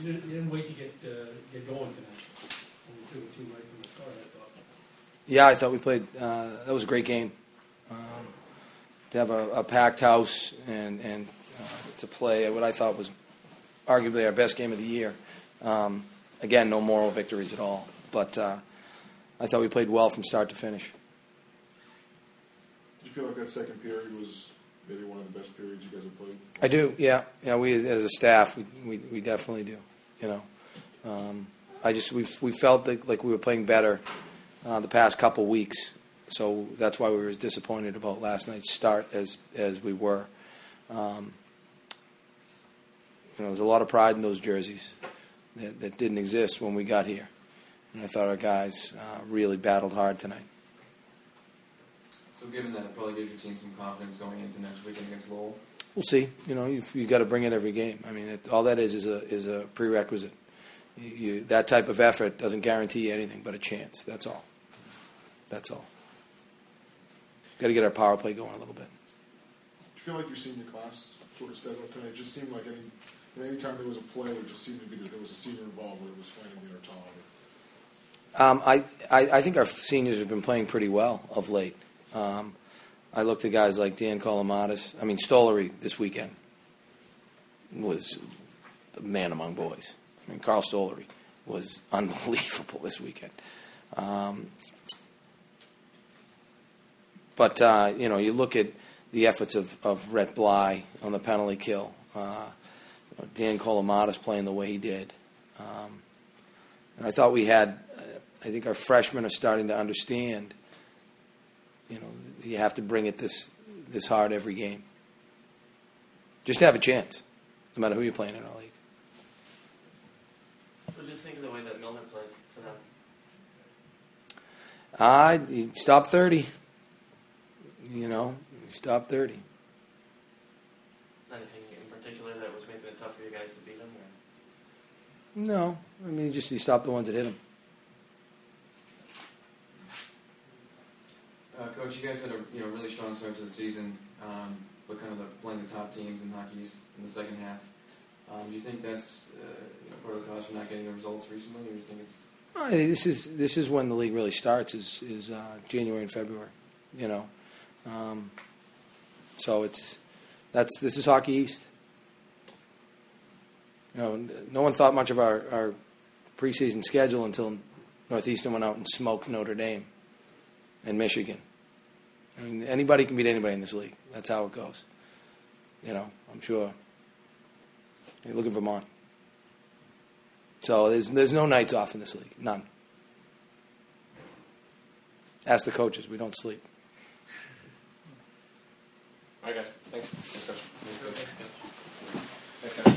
You didn't, you didn't wait to get, uh, get going tonight. You took it too late from the start, I thought. Yeah, I thought we played. Uh, that was a great game. Um, to have a, a packed house and and uh, to play what I thought was arguably our best game of the year. Um, again, no moral victories at all, but uh, I thought we played well from start to finish. Did you feel like that second period was maybe one of the best periods you guys have played? I do, yeah, yeah. We as a staff, we we, we definitely do. You know, um, I just we we felt like, like we were playing better uh, the past couple weeks, so that's why we were as disappointed about last night's start as as we were. Um, you know, there's a lot of pride in those jerseys that, that didn't exist when we got here, and I thought our guys uh, really battled hard tonight. So given that, it probably gives your team some confidence going into next weekend against Lowell. We'll see. You know, you've, you've got to bring it every game. I mean, it, all that is is a is a prerequisite. You, you, that type of effort doesn't guarantee you anything but a chance. That's all. That's all. Got to get our power play going a little bit. Do you feel like your senior class sort of stepped up tonight? It just seemed like any any time there was a play, it just seemed to be that there was a senior involved, whether it was Flanagan or Tom. Um, I, I I think our seniors have been playing pretty well of late. Um, I looked at guys like Dan Kolomatis. I mean, Stollery this weekend was a man among boys. I mean, Carl Stollery was unbelievable this weekend. Um, but uh, you know, you look at the efforts of, of Rhett Bly on the penalty kill. Uh, Dan Kolomatis playing the way he did. Um, and I thought we had. Uh, I think our freshmen are starting to understand. You know, you have to bring it this this hard every game. Just to have a chance, no matter who you're playing in our league. Did you think of the way that Milner played for them? Uh, he stopped 30. You know, he stopped 30. Anything in particular that was making it tough for you guys to beat them? Or? No, I mean, just you stopped the ones that hit him. Uh, Coach, you guys had a you know really strong start to the season, um, but kind of the, playing the top teams in Hockey East in the second half. Um, do you think that's uh, you know, part of the cause for not getting the results recently, or do you think it's Uh, This is this is when the league really starts. Is is uh, January and February. You know, um, so it's that's this is Hockey East. You know, no one thought much of our, our preseason schedule until Northeastern went out and smoked Notre Dame and Michigan. I mean, anybody can beat anybody in this league. That's how it goes. You know, I'm sure. You look at Vermont. So there's there's no nights off in this league. None. Ask the coaches. We don't sleep. All right, guys. Thanks. Thanks, Coach. Thanks, Coach. Thanks, guys.